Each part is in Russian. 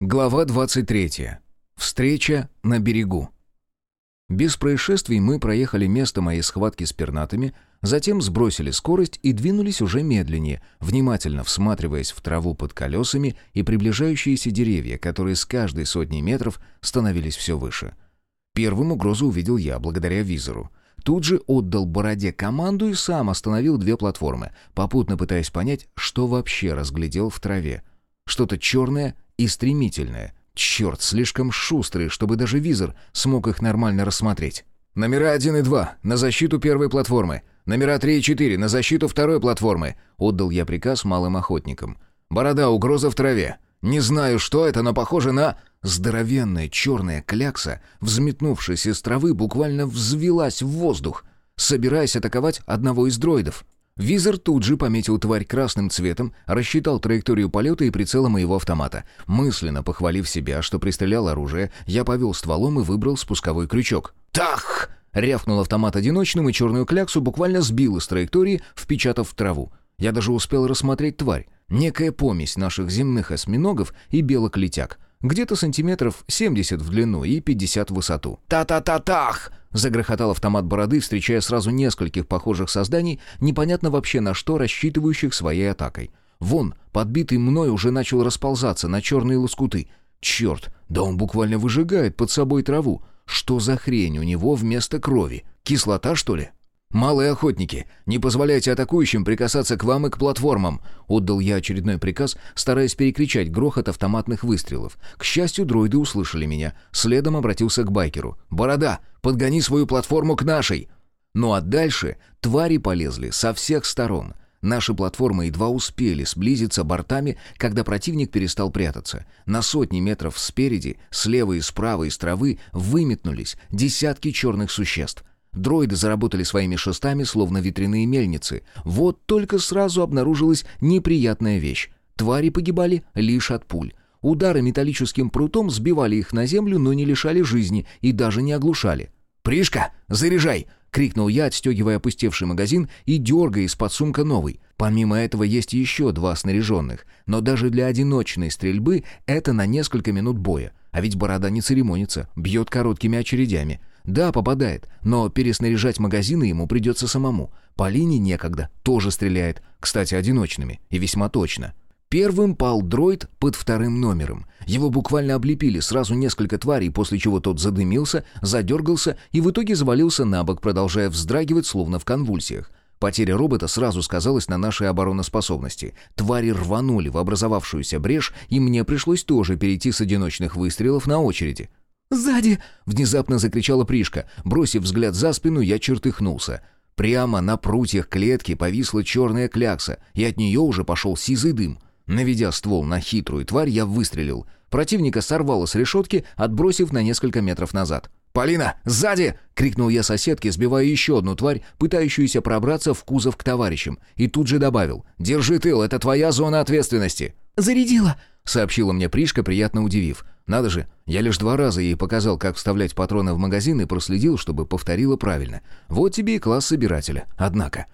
Глава 23. Встреча на берегу. Без происшествий мы проехали место моей схватки с пернатыми, затем сбросили скорость и двинулись уже медленнее, внимательно всматриваясь в траву под колесами и приближающиеся деревья, которые с каждой сотни метров становились все выше. Первым угрозу увидел я, благодаря визору. Тут же отдал Бороде команду и сам остановил две платформы, попутно пытаясь понять, что вообще разглядел в траве. Что-то черное и стремительное. Черт, слишком шустрые, чтобы даже визор смог их нормально рассмотреть. «Номера 1 и 2 на защиту первой платформы. Номера 3 и 4 на защиту второй платформы», — отдал я приказ малым охотникам. «Борода, угроза в траве. Не знаю, что это, но похоже на...» Здоровенная черная клякса, взметнувшись из травы, буквально взвелась в воздух, собираясь атаковать одного из дроидов. Визор тут же пометил тварь красным цветом, рассчитал траекторию полета и прицела моего автомата. Мысленно похвалив себя, что пристрелял оружие, я повел стволом и выбрал спусковой крючок. «Тах!» — рявкнул автомат одиночным, и черную кляксу буквально сбил из траектории, впечатав в траву. Я даже успел рассмотреть тварь. Некая помесь наших земных осьминогов и белок-летяг. Где-то сантиметров 70 в длину и 50 в высоту. «Та-та-та-тах!» Загрохотал автомат бороды, встречая сразу нескольких похожих созданий, непонятно вообще на что рассчитывающих своей атакой. Вон, подбитый мной уже начал расползаться на черные лоскуты. Черт, да он буквально выжигает под собой траву. Что за хрень у него вместо крови? Кислота, что ли? «Малые охотники, не позволяйте атакующим прикасаться к вам и к платформам!» Отдал я очередной приказ, стараясь перекричать грохот автоматных выстрелов. К счастью, дроиды услышали меня. Следом обратился к байкеру. «Борода, подгони свою платформу к нашей!» Ну а дальше твари полезли со всех сторон. Наши платформы едва успели сблизиться бортами, когда противник перестал прятаться. На сотни метров спереди, слева и справа из травы выметнулись десятки черных существ. Дроиды заработали своими шестами, словно ветряные мельницы. Вот только сразу обнаружилась неприятная вещь. Твари погибали лишь от пуль. Удары металлическим прутом сбивали их на землю, но не лишали жизни и даже не оглушали. «Пришка, заряжай!» — крикнул я, отстегивая опустевший магазин и дергая из-под сумка новый. Помимо этого есть еще два снаряженных, но даже для одиночной стрельбы это на несколько минут боя. А ведь борода не церемонится, бьет короткими очередями. Да, попадает, но переснаряжать магазины ему придется самому. По линии некогда, тоже стреляет, кстати, одиночными, и весьма точно. Первым пал дроид под вторым номером. Его буквально облепили сразу несколько тварей, после чего тот задымился, задергался и в итоге завалился на бок, продолжая вздрагивать, словно в конвульсиях. Потеря робота сразу сказалась на нашей обороноспособности. Твари рванули в образовавшуюся брешь, и мне пришлось тоже перейти с одиночных выстрелов на очереди. «Сзади!» — внезапно закричала Пришка. Бросив взгляд за спину, я чертыхнулся. Прямо на прутьях клетки повисла черная клякса, и от нее уже пошел сизый дым. Наведя ствол на хитрую тварь, я выстрелил. Противника сорвало с решетки, отбросив на несколько метров назад. «Полина, сзади!» — крикнул я соседке, сбивая еще одну тварь, пытающуюся пробраться в кузов к товарищам. И тут же добавил. «Держи тыл, это твоя зона ответственности!» «Зарядила!» — сообщила мне Пришка, приятно удивив. Надо же, я лишь два раза ей показал, как вставлять патроны в магазин и проследил, чтобы повторила правильно. Вот тебе и класс собирателя. Однако...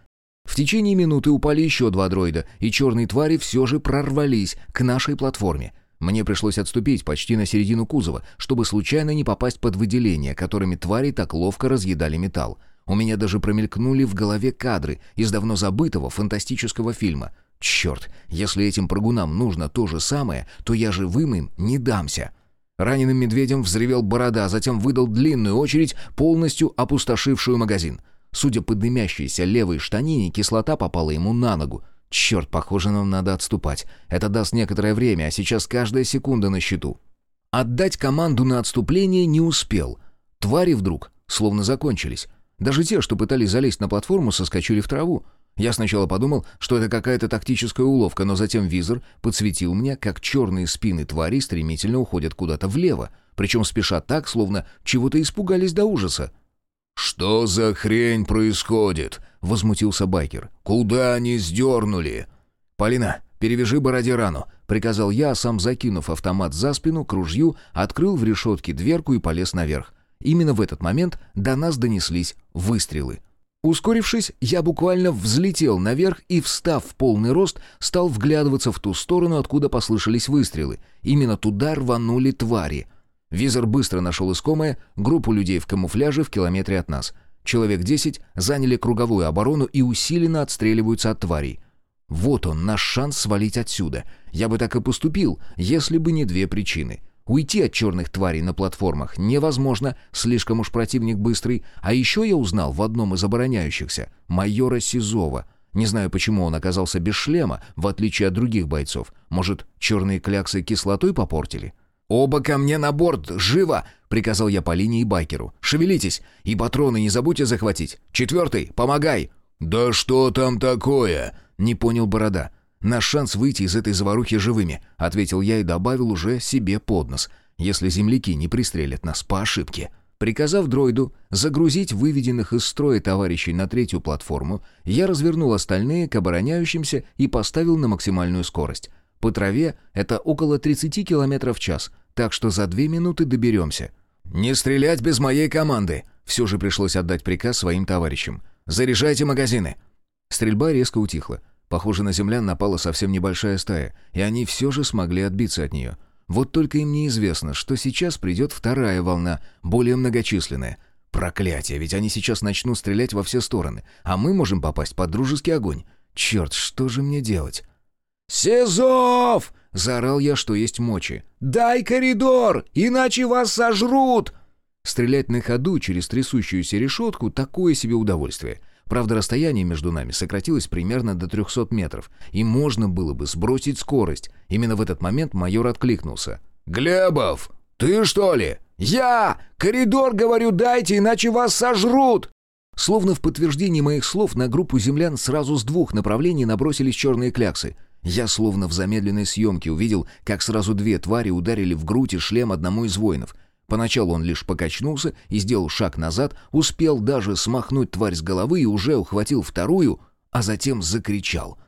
В течение минуты упали еще два дроида, и черные твари все же прорвались к нашей платформе. Мне пришлось отступить почти на середину кузова, чтобы случайно не попасть под выделения, которыми твари так ловко разъедали металл. У меня даже промелькнули в голове кадры из давно забытого фантастического фильма. Черт, если этим прыгунам нужно то же самое, то я живым им не дамся. Раненым медведем взревел борода, затем выдал длинную очередь, полностью опустошившую магазин. Судя по дымящейся левой штанине, кислота попала ему на ногу. Черт, похоже, нам надо отступать. Это даст некоторое время, а сейчас каждая секунда на счету. Отдать команду на отступление не успел. Твари вдруг словно закончились. Даже те, что пытались залезть на платформу, соскочили в траву. Я сначала подумал, что это какая-то тактическая уловка, но затем визор подсветил мне, как черные спины тварей стремительно уходят куда-то влево, причем спешат так, словно чего-то испугались до ужаса. «Что за хрень происходит?» — возмутился байкер. «Куда они сдернули?» «Полина, перевяжи бороде рану», — приказал я, сам закинув автомат за спину к ружью, открыл в решетке дверку и полез наверх. Именно в этот момент до нас донеслись выстрелы. Ускорившись, я буквально взлетел наверх и, встав в полный рост, стал вглядываться в ту сторону, откуда послышались выстрелы. Именно туда рванули твари. Визор быстро нашел искомое, группу людей в камуфляже в километре от нас. Человек десять заняли круговую оборону и усиленно отстреливаются от тварей. Вот он, наш шанс свалить отсюда. Я бы так и поступил, если бы не две причины — Уйти от черных тварей на платформах невозможно, слишком уж противник быстрый. А еще я узнал в одном из обороняющихся майора Сизова. Не знаю, почему он оказался без шлема, в отличие от других бойцов. Может, черные кляксы кислотой попортили? «Оба ко мне на борт! Живо!» — приказал я по линии байкеру. «Шевелитесь! И патроны не забудьте захватить! Четвертый, помогай!» «Да что там такое?» — не понял Борода. «Наш шанс выйти из этой заварухи живыми», — ответил я и добавил уже себе под нос, если земляки не пристрелят нас по ошибке. Приказав дроиду загрузить выведенных из строя товарищей на третью платформу, я развернул остальные к обороняющимся и поставил на максимальную скорость. По траве это около 30 км в час, так что за две минуты доберемся. «Не стрелять без моей команды!» Все же пришлось отдать приказ своим товарищам. «Заряжайте магазины!» Стрельба резко утихла. Похоже, на землян напала совсем небольшая стая, и они все же смогли отбиться от нее. Вот только им неизвестно, что сейчас придет вторая волна, более многочисленная. Проклятие, ведь они сейчас начнут стрелять во все стороны, а мы можем попасть под дружеский огонь. Черт, что же мне делать? «Сизов!» — заорал я, что есть мочи. «Дай коридор, иначе вас сожрут!» Стрелять на ходу через трясущуюся решетку — такое себе удовольствие — Правда, расстояние между нами сократилось примерно до 300 метров, и можно было бы сбросить скорость. Именно в этот момент майор откликнулся. «Глебов, ты что ли?» «Я! Коридор, говорю, дайте, иначе вас сожрут!» Словно в подтверждении моих слов на группу землян сразу с двух направлений набросились черные кляксы. Я словно в замедленной съемке увидел, как сразу две твари ударили в грудь и шлем одному из воинов. Поначалу он лишь покачнулся и сделал шаг назад, успел даже смахнуть тварь с головы и уже ухватил вторую, а затем закричал.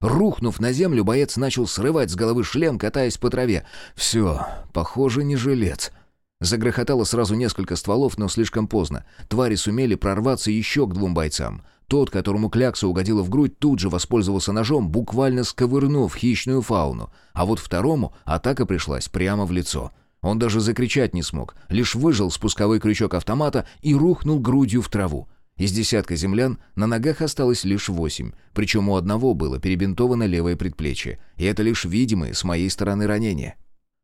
Рухнув на землю, боец начал срывать с головы шлем, катаясь по траве. «Все, похоже, не жилец». Загрохотало сразу несколько стволов, но слишком поздно. Твари сумели прорваться еще к двум бойцам. Тот, которому клякса угодила в грудь, тут же воспользовался ножом, буквально сковырнув хищную фауну. А вот второму атака пришлась прямо в лицо — он даже закричать не смог, лишь выжил спусковой крючок автомата и рухнул грудью в траву. Из десятка землян на ногах осталось лишь восемь, причем у одного было перебинтовано левое предплечье, и это лишь видимые с моей стороны ранения.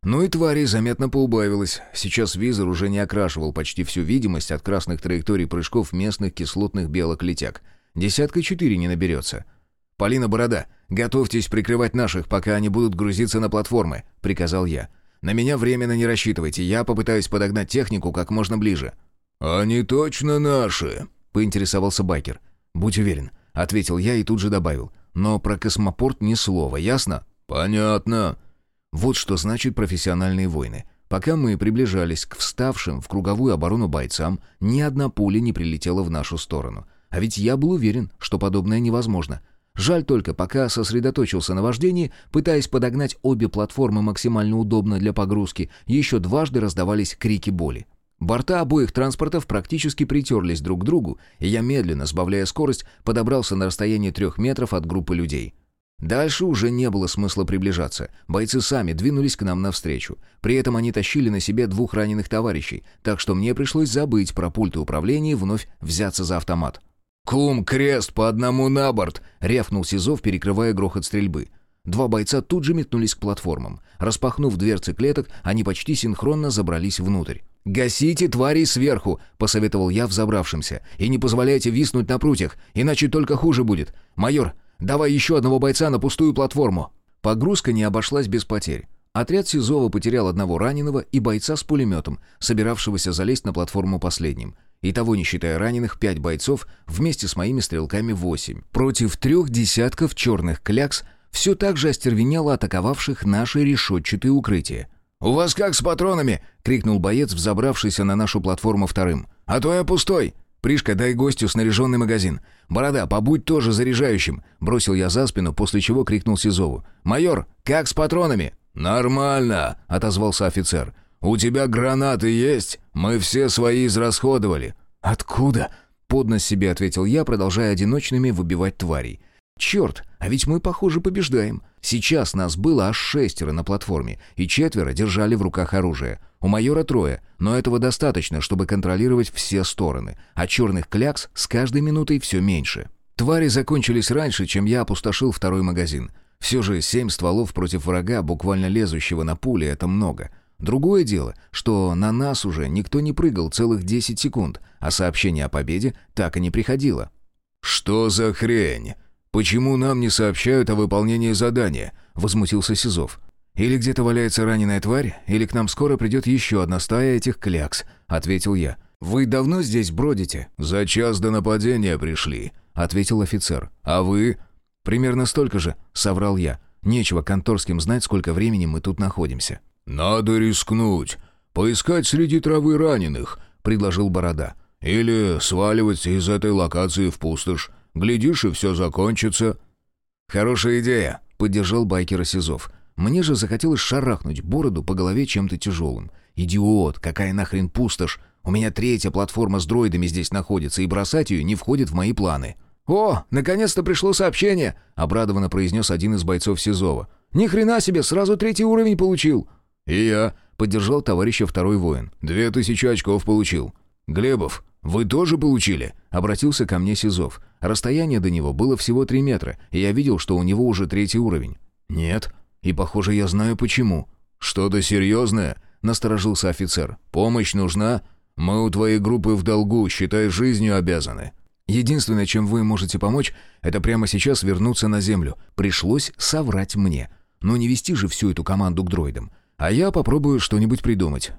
Ну и тварей заметно поубавилось. Сейчас визор уже не окрашивал почти всю видимость от красных траекторий прыжков местных кислотных белок-летяг. Десятка четыре не наберется. «Полина Борода, готовьтесь прикрывать наших, пока они будут грузиться на платформы», — приказал я. На меня временно не рассчитывайте, я попытаюсь подогнать технику как можно ближе». «Они точно наши?» — поинтересовался Байкер. «Будь уверен», — ответил я и тут же добавил. «Но про космопорт ни слова, ясно?» «Понятно». Вот что значит профессиональные войны. Пока мы приближались к вставшим в круговую оборону бойцам, ни одна пуля не прилетела в нашу сторону. А ведь я был уверен, что подобное невозможно. Жаль только, пока сосредоточился на вождении, пытаясь подогнать обе платформы максимально удобно для погрузки, еще дважды раздавались крики боли. Борта обоих транспортов практически притерлись друг к другу, и я медленно, сбавляя скорость, подобрался на расстояние трех метров от группы людей. Дальше уже не было смысла приближаться. Бойцы сами двинулись к нам навстречу. При этом они тащили на себе двух раненых товарищей, так что мне пришлось забыть про пульты управления и вновь взяться за автомат. «Кум, крест по одному на борт!» — рявкнул Сизов, перекрывая грохот стрельбы. Два бойца тут же метнулись к платформам. Распахнув дверцы клеток, они почти синхронно забрались внутрь. «Гасите тварей сверху!» — посоветовал я взобравшимся. «И не позволяйте виснуть на прутьях, иначе только хуже будет. Майор, давай еще одного бойца на пустую платформу!» Погрузка не обошлась без потерь. Отряд Сизова потерял одного раненого и бойца с пулеметом, собиравшегося залезть на платформу последним. Итого, не считая раненых, пять бойцов, вместе с моими стрелками восемь. Против трех десятков черных клякс, все так же остервенело атаковавших наши решетчатые укрытия. «У вас как с патронами?» — крикнул боец, взобравшийся на нашу платформу вторым. «А то я пустой!» «Пришка, дай гостю снаряженный магазин. Борода, побудь тоже заряжающим!» Бросил я за спину, после чего крикнул Сизову. «Майор, как с патронами?» «Нормально!» — отозвался офицер. «У тебя гранаты есть? Мы все свои израсходовали». «Откуда?» Поднос себе ответил я, продолжая одиночными выбивать тварей. «Черт, а ведь мы, похоже, побеждаем. Сейчас нас было аж шестеро на платформе, и четверо держали в руках оружие. У майора трое, но этого достаточно, чтобы контролировать все стороны, а черных клякс с каждой минутой все меньше. Твари закончились раньше, чем я опустошил второй магазин. Все же семь стволов против врага, буквально лезущего на пули, это много. Другое дело, что на нас уже никто не прыгал целых 10 секунд, а сообщение о победе так и не приходило. «Что за хрень? Почему нам не сообщают о выполнении задания?» — возмутился Сизов. «Или где-то валяется раненая тварь, или к нам скоро придет еще одна стая этих клякс», — ответил я. «Вы давно здесь бродите?» «За час до нападения пришли», — ответил офицер. «А вы?» «Примерно столько же», — соврал я. «Нечего конторским знать, сколько времени мы тут находимся». «Надо рискнуть. Поискать среди травы раненых», — предложил Борода. «Или сваливать из этой локации в пустошь. Глядишь, и все закончится». «Хорошая идея», — поддержал байкера Сизов. Мне же захотелось шарахнуть бороду по голове чем-то тяжелым. «Идиот! Какая нахрен пустошь? У меня третья платформа с дроидами здесь находится, и бросать ее не входит в мои планы». «О, наконец-то пришло сообщение!» — обрадованно произнес один из бойцов Сизова. «Ни хрена себе, сразу третий уровень получил!» «И я», — поддержал товарища второй воин. «Две тысячи очков получил». «Глебов, вы тоже получили?» — обратился ко мне Сизов. Расстояние до него было всего три метра, и я видел, что у него уже третий уровень. «Нет, и, похоже, я знаю почему». «Что-то серьезное?» — насторожился офицер. «Помощь нужна? Мы у твоей группы в долгу, считай, жизнью обязаны». «Единственное, чем вы можете помочь, это прямо сейчас вернуться на Землю. Пришлось соврать мне. Но не вести же всю эту команду к дроидам. А я попробую что-нибудь придумать».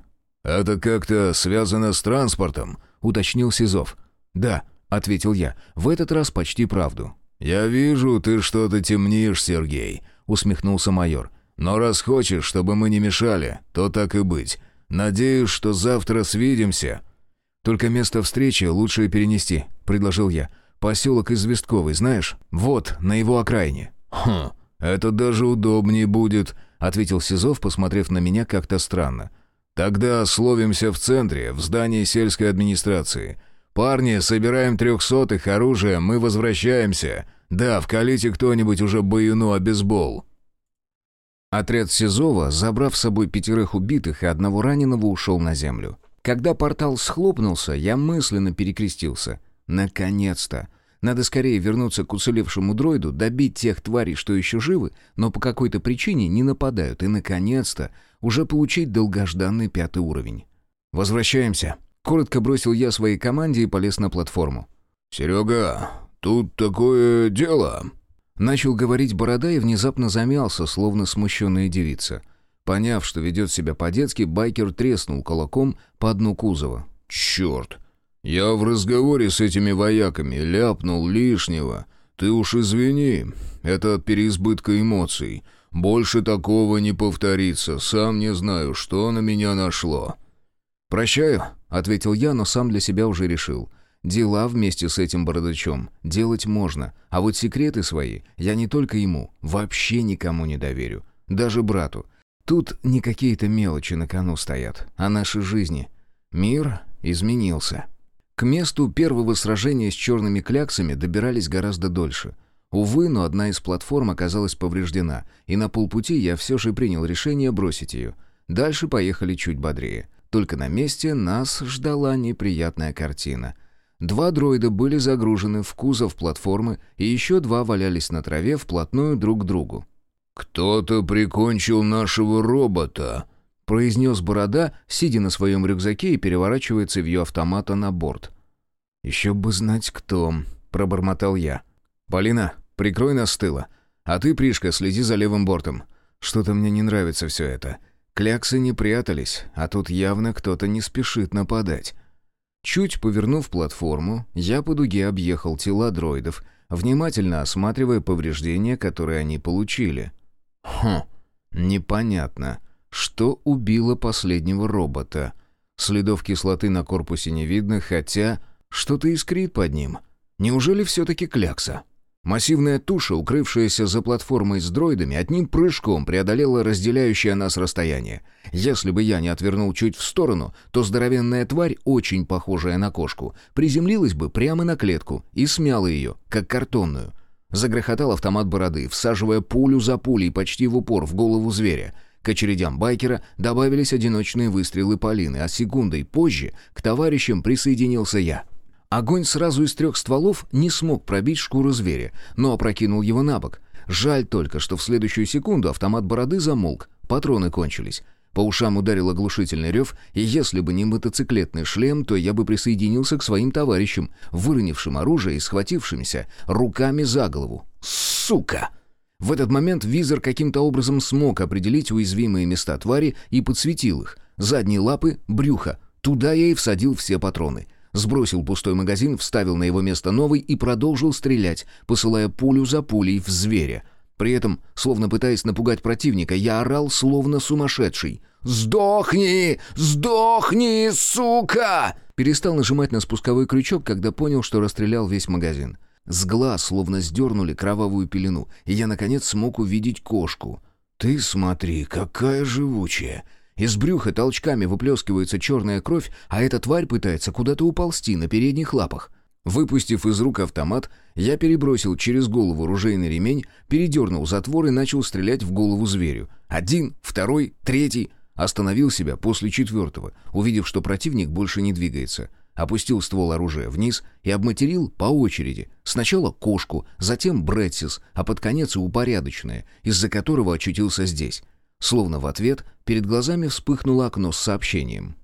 «Это как-то связано с транспортом», — уточнил Сизов. «Да», — ответил я, — «в этот раз почти правду». «Я вижу, ты что-то темнишь, Сергей», — усмехнулся майор. «Но раз хочешь, чтобы мы не мешали, то так и быть. Надеюсь, что завтра свидимся». «Только место встречи лучше перенести», — предложил я. «Поселок Известковый, знаешь? Вот, на его окраине». «Хм, это даже удобнее будет», — ответил Сизов, посмотрев на меня как-то странно. «Тогда словимся в центре, в здании сельской администрации. Парни, собираем трехсотых, оружие, мы возвращаемся. Да, вкалите кто-нибудь уже баюну обезбол». Отряд Сизова, забрав с собой пятерых убитых и одного раненого, ушел на землю. Когда портал схлопнулся, я мысленно перекрестился. Наконец-то! Надо скорее вернуться к уцелевшему дроиду, добить тех тварей, что еще живы, но по какой-то причине не нападают, и, наконец-то, уже получить долгожданный пятый уровень. «Возвращаемся», — коротко бросил я своей команде и полез на платформу. «Серега, тут такое дело», — начал говорить Борода и внезапно замялся, словно смущенная девица — Поняв, что ведет себя по-детски, байкер треснул кулаком по дну кузова. «Черт! Я в разговоре с этими вояками ляпнул лишнего. Ты уж извини, это от переизбытка эмоций. Больше такого не повторится, сам не знаю, что на меня нашло». «Прощаю», — ответил я, но сам для себя уже решил. «Дела вместе с этим бородачом делать можно, а вот секреты свои я не только ему, вообще никому не доверю. Даже брату. Тут не какие-то мелочи на кону стоят, а наши жизни. Мир изменился. К месту первого сражения с черными кляксами добирались гораздо дольше. Увы, но одна из платформ оказалась повреждена, и на полпути я все же принял решение бросить ее. Дальше поехали чуть бодрее. Только на месте нас ждала неприятная картина. Два дроида были загружены в кузов платформы, и еще два валялись на траве вплотную друг к другу. «Кто-то прикончил нашего робота», — произнес Борода, сидя на своем рюкзаке и переворачивая цевью автомата на борт. «Еще бы знать, кто», — пробормотал я. «Полина, прикрой нас с тыла. А ты, Пришка, следи за левым бортом. Что-то мне не нравится все это. Кляксы не прятались, а тут явно кто-то не спешит нападать». Чуть повернув платформу, я по дуге объехал тела дроидов, внимательно осматривая повреждения, которые они получили. Хм, непонятно. Что убило последнего робота? Следов кислоты на корпусе не видно, хотя что-то искрит под ним. Неужели все-таки клякса? Массивная туша, укрывшаяся за платформой с дроидами, одним прыжком преодолела разделяющее нас расстояние. Если бы я не отвернул чуть в сторону, то здоровенная тварь, очень похожая на кошку, приземлилась бы прямо на клетку и смяла ее, как картонную. Загрохотал автомат бороды, всаживая пулю за пулей почти в упор в голову зверя. К очередям байкера добавились одиночные выстрелы Полины, а секундой позже к товарищам присоединился я. Огонь сразу из трех стволов не смог пробить шкуру зверя, но опрокинул его на бок. Жаль только, что в следующую секунду автомат бороды замолк, патроны кончились. По ушам ударил оглушительный рев, и если бы не мотоциклетный шлем, то я бы присоединился к своим товарищам, выронившим оружие и схватившимся руками за голову. «Сука!» В этот момент визор каким-то образом смог определить уязвимые места твари и подсветил их. Задние лапы, брюхо. Туда я и всадил все патроны сбросил пустой магазин, вставил на его место новый и продолжил стрелять, посылая пулю за пулей в зверя. При этом, словно пытаясь напугать противника, я орал, словно сумасшедший. «Сдохни! Сдохни, сука!» Перестал нажимать на спусковой крючок, когда понял, что расстрелял весь магазин. С глаз словно сдернули кровавую пелену, и я, наконец, смог увидеть кошку. «Ты смотри, какая живучая!» Из брюха толчками выплескивается черная кровь, а эта тварь пытается куда-то уползти на передних лапах. Выпустив из рук автомат, я перебросил через голову ружейный ремень, передернул затвор и начал стрелять в голову зверю. Один, второй, третий. Остановил себя после четвертого, увидев, что противник больше не двигается. Опустил ствол оружия вниз и обматерил по очереди. Сначала кошку, затем Брэдсис, а под конец и упорядоченное, из-за которого очутился здесь. Словно в ответ перед глазами вспыхнуло окно с сообщением.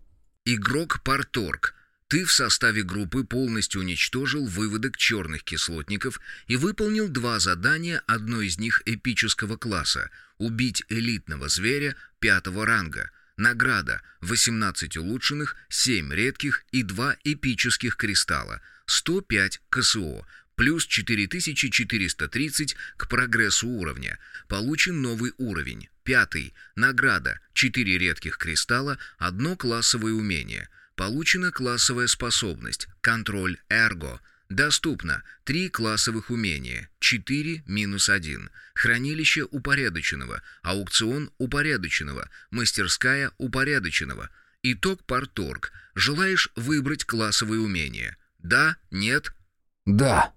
«Игрок Парторг, ты в составе группы полностью уничтожил выводок черных кислотников и выполнил два задания, одно из них эпического класса — убить элитного зверя пятого ранга. Награда — 18 улучшенных, 7 редких и 2 эпических кристалла, 105 КСО, плюс 4430 к прогрессу уровня. Получен новый уровень. Пятый. Награда. Четыре редких кристалла, одно классовое умение. Получена классовая способность. Контроль Эрго. Доступно три классовых умения, 4 минус 1. Хранилище упорядоченного, аукцион упорядоченного, мастерская упорядоченного. Итог парторг. Желаешь выбрать классовые умения? Да, нет? Да.